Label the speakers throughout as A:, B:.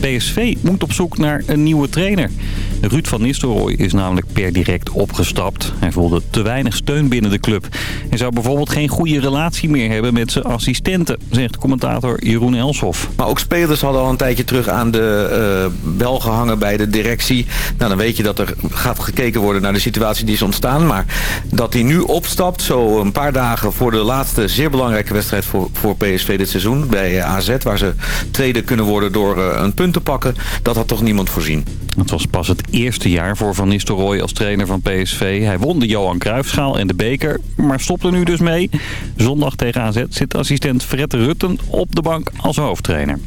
A: PSV moet op zoek naar een nieuwe trainer. Ruud van Nistelrooy is namelijk per direct opgestapt. Hij voelde te weinig steun binnen de club. Hij zou bijvoorbeeld geen goede relatie meer hebben met zijn assistenten, zegt commentator Jeroen Elshoff.
B: Maar ook spelers hadden al een tijdje terug aan de uh, bel gehangen bij de directie. Nou, dan weet je dat er gaat gekeken worden naar de situatie die is ontstaan. Maar dat hij nu opstapt, zo een paar dagen voor de laatste zeer belangrijke wedstrijd voor, PSV dit seizoen. Bij AZ, waar ze tweede kunnen worden door uh, een punt te pakken. Dat had toch niemand voorzien.
A: Het was pas het eerste jaar voor Van Nistelrooy als trainer van PSV. Hij won de Johan Cruijffschaal en de beker, maar stopte nu dus mee. Zondag tegen AZ zit assistent Fred Rutten op de bank als hoofdtrainer.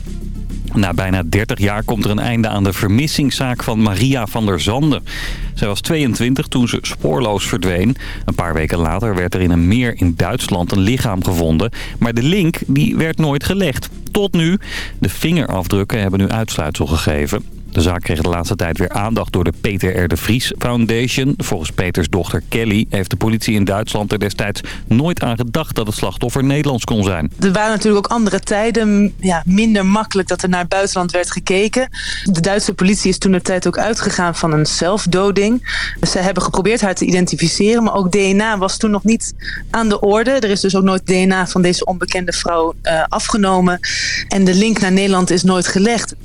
A: Na bijna 30 jaar komt er een einde aan de vermissingszaak van Maria van der Zanden. Zij was 22 toen ze spoorloos verdween. Een paar weken later werd er in een meer in Duitsland een lichaam gevonden. Maar de link die werd nooit gelegd. Tot nu. De vingerafdrukken hebben nu uitsluitsel gegeven. De zaak kreeg de laatste tijd weer aandacht door de Peter R. de Vries Foundation. Volgens Peters dochter Kelly heeft de politie in Duitsland er destijds nooit aan gedacht dat het slachtoffer Nederlands kon zijn.
C: Er waren natuurlijk ook andere tijden, ja, minder makkelijk dat er naar buitenland werd gekeken. De Duitse politie is toen de tijd ook uitgegaan van een zelfdoding. Ze hebben geprobeerd haar te identificeren, maar ook DNA was toen nog niet aan de orde. Er is dus ook nooit DNA van deze onbekende vrouw uh, afgenomen. En de link naar Nederland is nooit gelegd.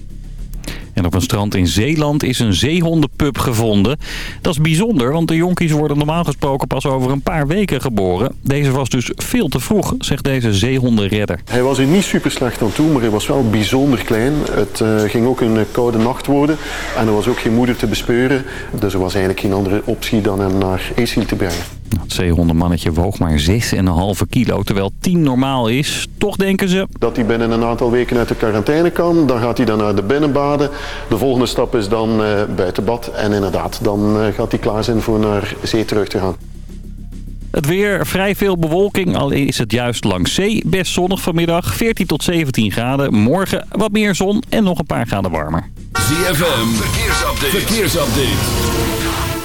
A: En op een strand in Zeeland is een zeehondenpup gevonden. Dat is bijzonder, want de jonkies worden normaal gesproken pas over een paar weken geboren. Deze was dus veel te vroeg, zegt deze zeehondenredder.
D: Hij was er niet super slecht aan toe, maar hij was wel bijzonder klein. Het uh, ging ook een koude nacht worden en er was ook geen moeder te bespeuren. Dus er was eigenlijk geen andere optie dan hem naar Eeshiel te brengen.
A: Het zeehondenmannetje woog maar 6,5 kilo, terwijl 10 normaal is. Toch denken ze...
D: Dat hij binnen een aantal weken uit de quarantaine kan. Dan gaat hij dan naar de binnenbaden. De volgende stap is dan uh, buitenbad. En inderdaad, dan uh, gaat hij klaar zijn voor naar zee terug te gaan.
A: Het weer, vrij veel bewolking, al is het juist langs zee. Best zonnig vanmiddag, 14 tot 17 graden. Morgen wat meer zon en nog een paar graden warmer.
E: ZFM, verkeersupdate. verkeersupdate.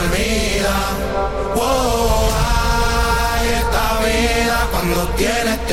F: dormida. Wow, ay, esta vida cuando tienes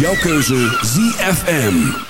G: jouw keuze ZFM.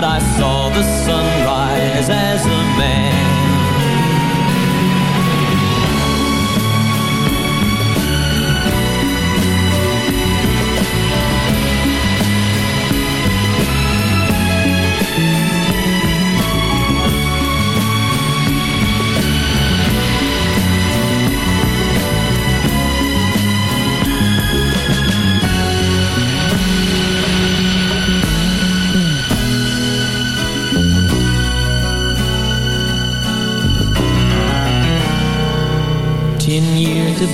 H: But I saw the sunrise as a man.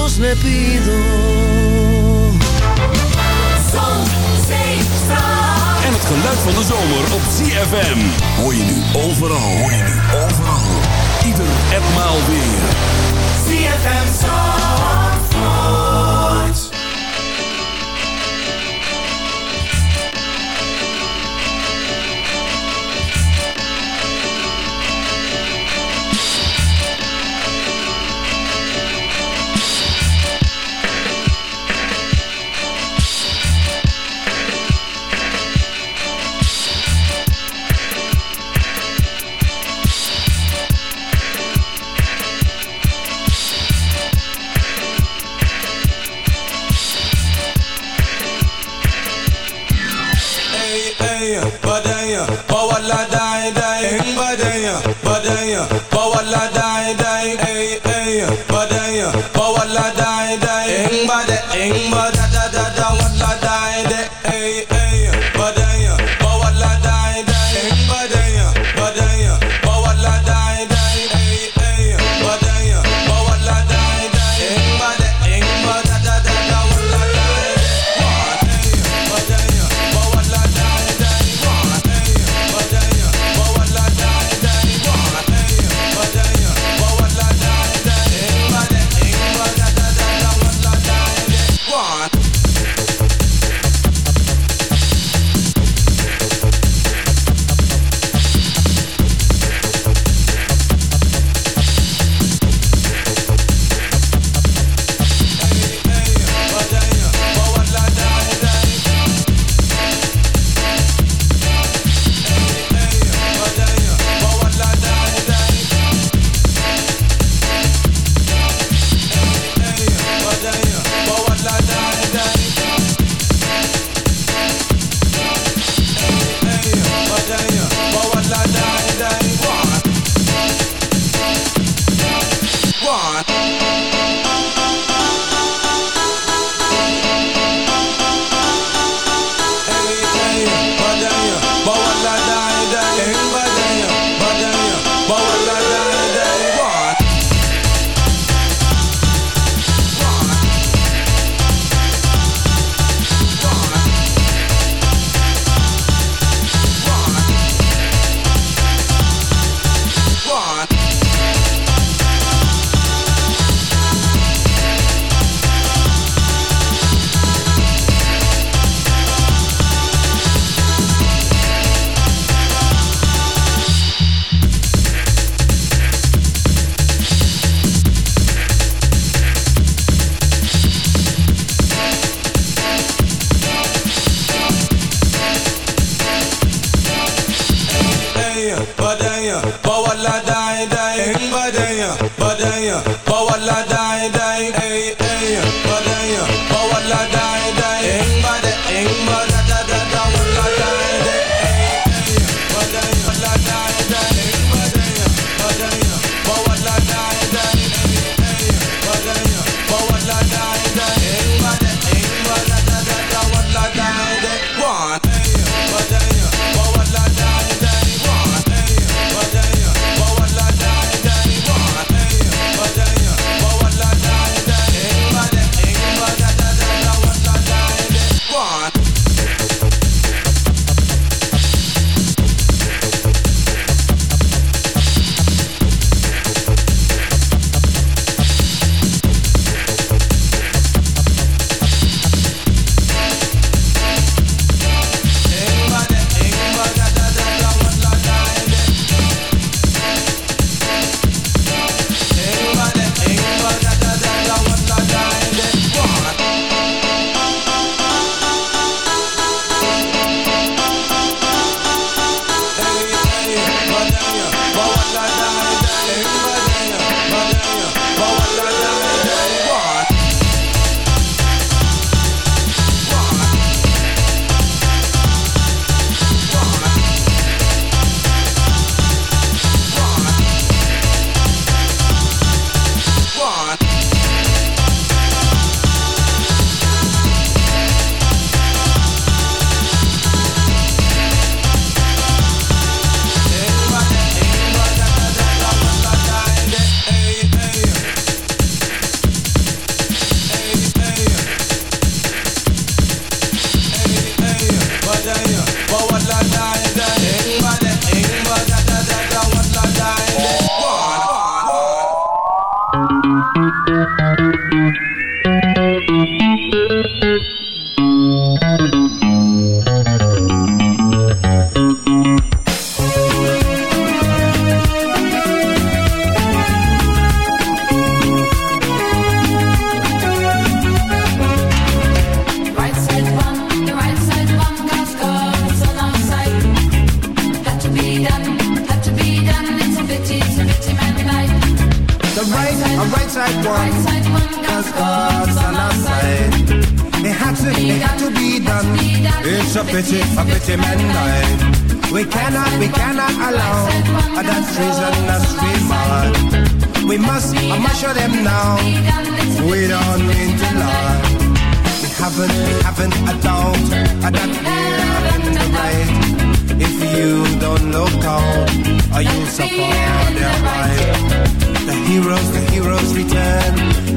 I: Dios le pido.
G: En het geluid van de zomer op ZFM. Hoor je nu overal. Hoor je nu overal. Ieder en maal weer.
J: ZFM Zandvoort.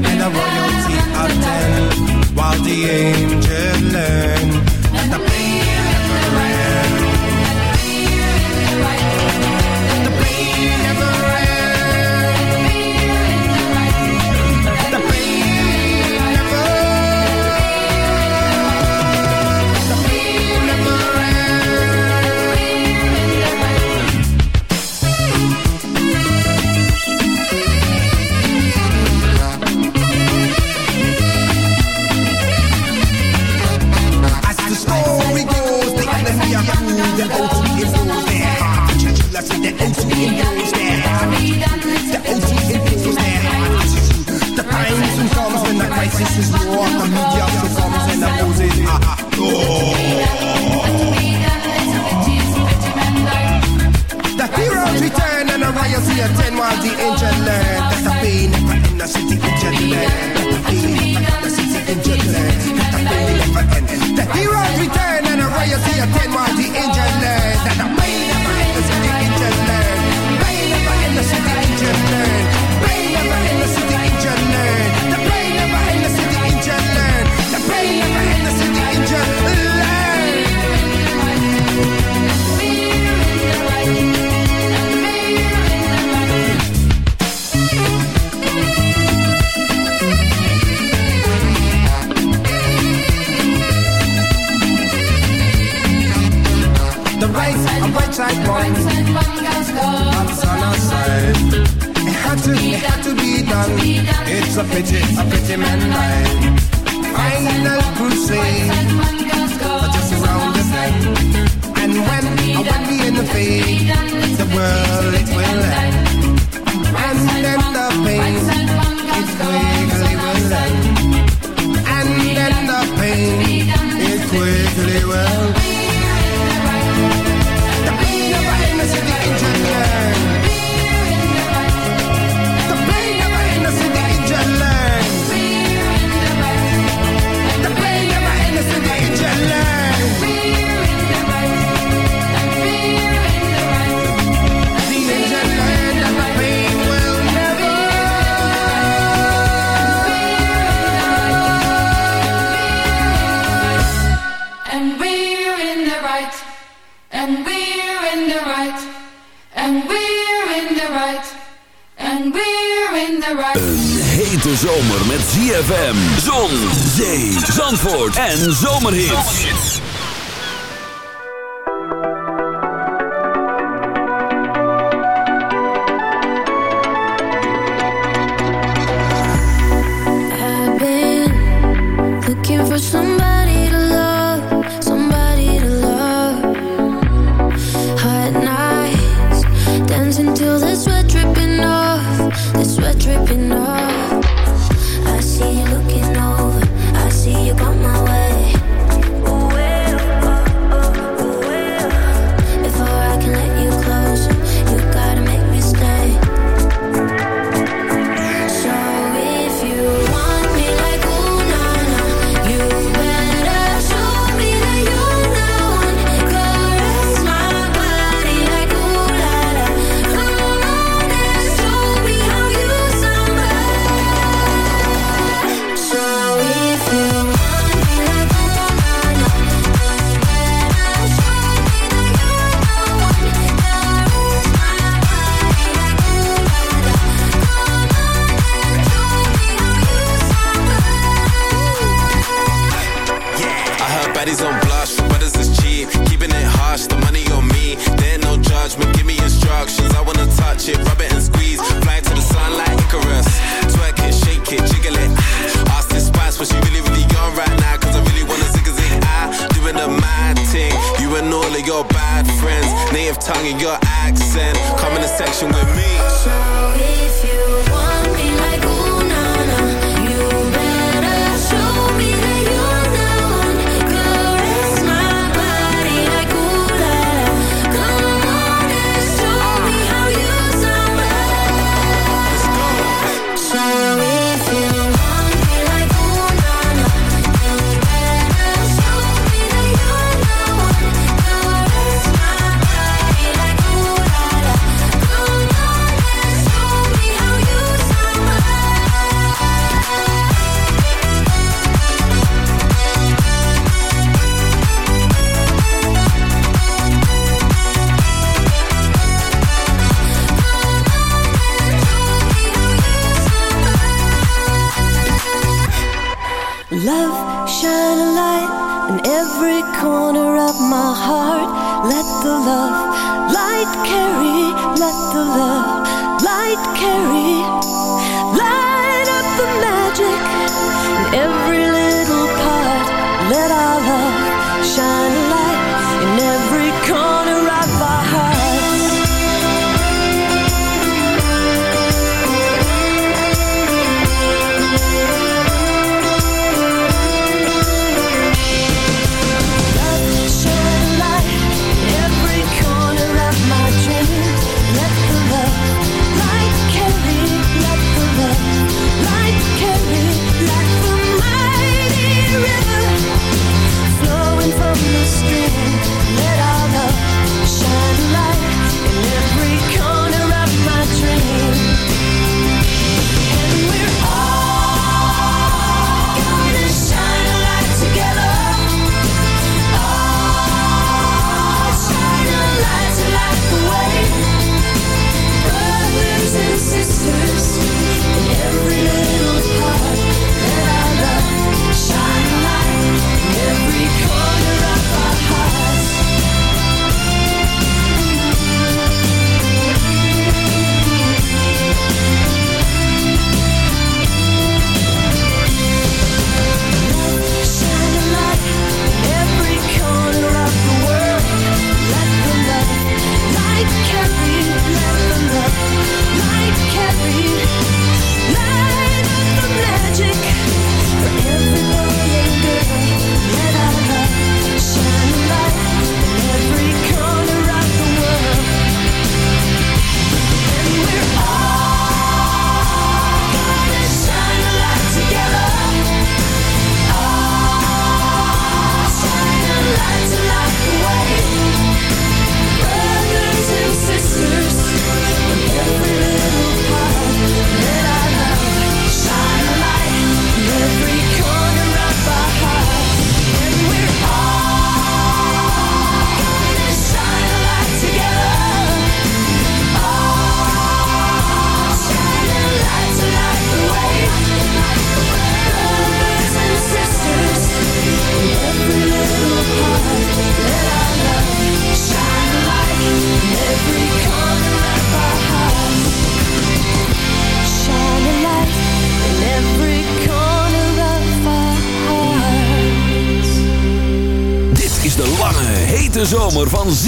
K: And the royalty attend, while the angels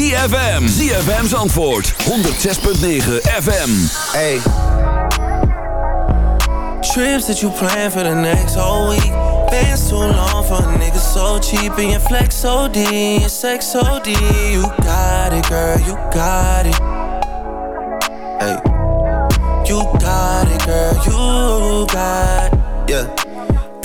G: ZFM. ZFM's antwoord 106.9 FM.
L: Hey. Trips that you plan for the next whole week. Bands too long for a nigga so cheap. And your flex OD, your sex OD. You got it, girl, you got it. Hey. You got it, girl, you got it. Yeah.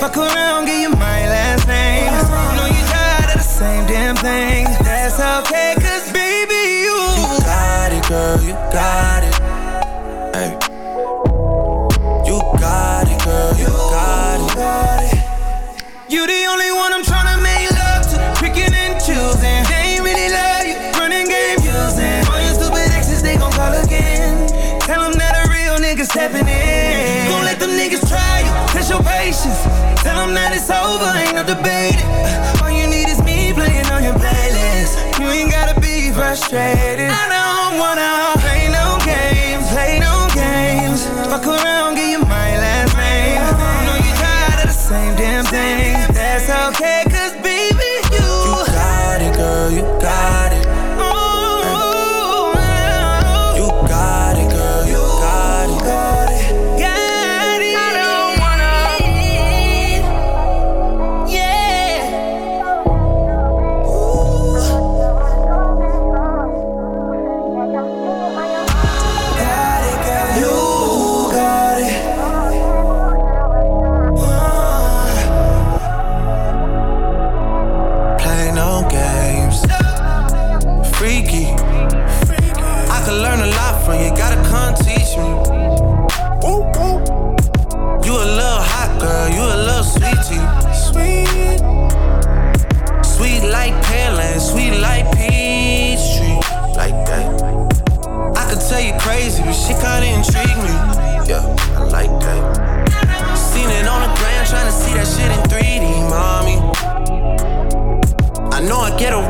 L: Fuck around, give you my last name. Know you tired of the same damn thing. That's okay, cause baby, you. You got it, girl, you got it. Hey. You got it, girl, you got it. You the only one I'm tryna make love to. Picking and choosing. They ain't really love you. Running game using. All your stupid exes, they gon' call again. Tell them that a real nigga stepping in. Don't let them niggas try you. Test your patience. Tell them that it's over, ain't no debating. All you need is me playing on your playlist. You ain't gotta be frustrated. I don't wanna play no games, play no games. Fuck around, get around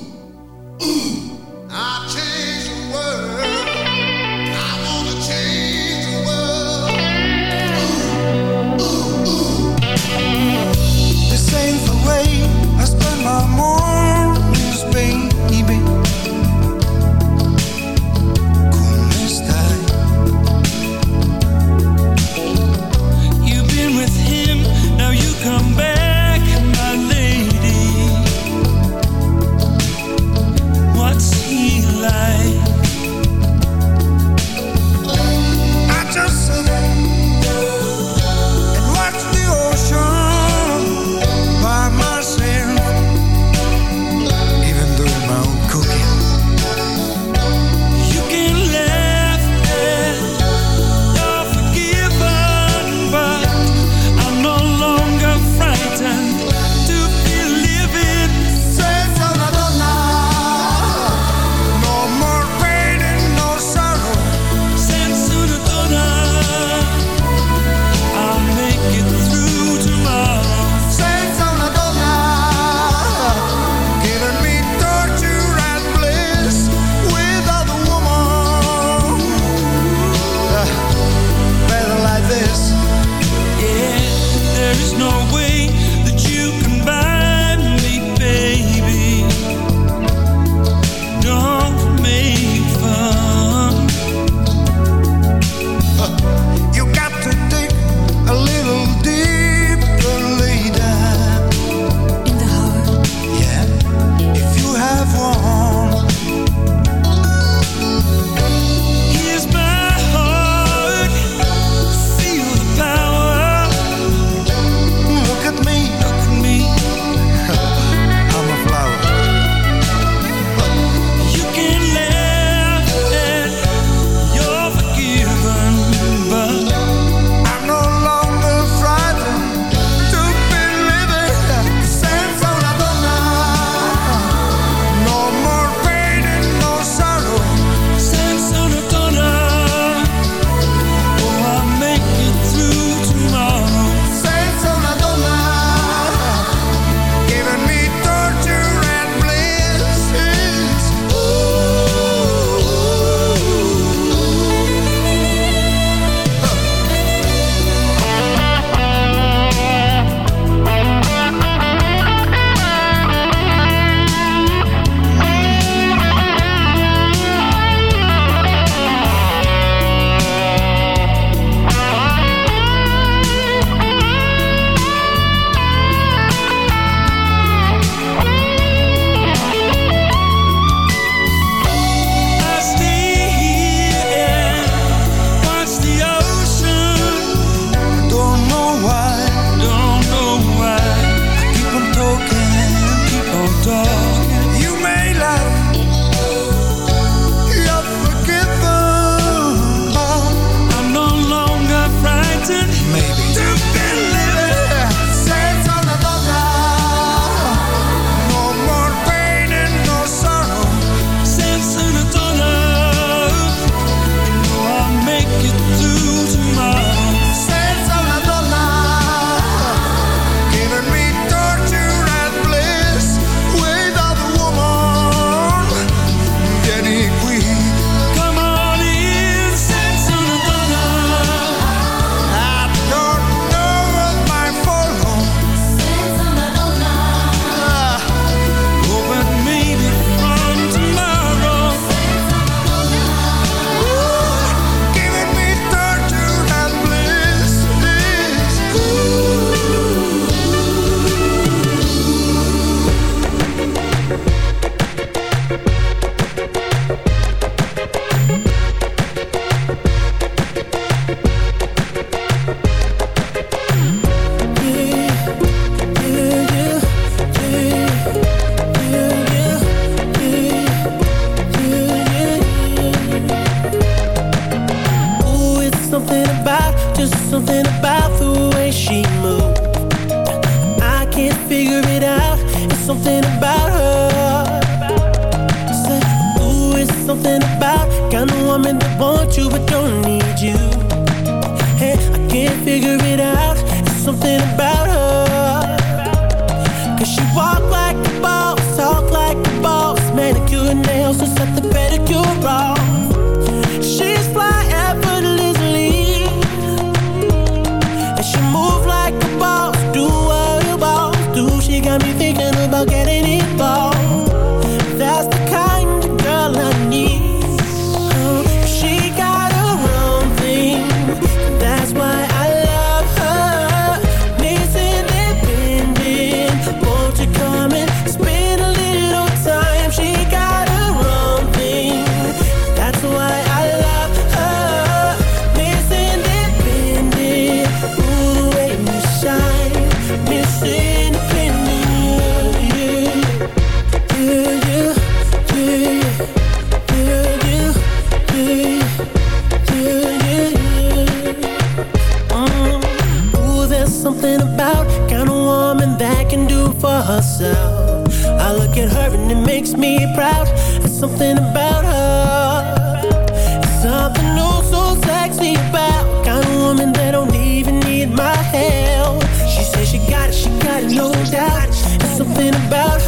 M: something about myself. I look at her and it makes me proud. There's something about her. It's something new so sexy about. Kind of woman that don't even need my help. She says she got it, she got it, no doubt. There's something about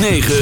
M: 9.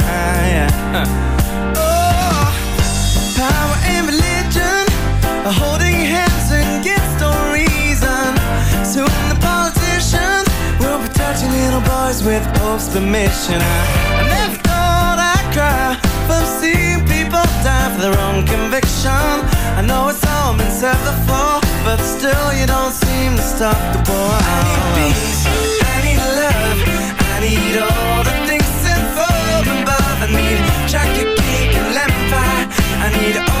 L: with Pope's permission I, never thought I'd cry. From seeing people die for their own conviction. I know it's all been said before But still you don't seem to stop the war. I need peace, I need love I need all the I need chocolate cake and lemon pie. I need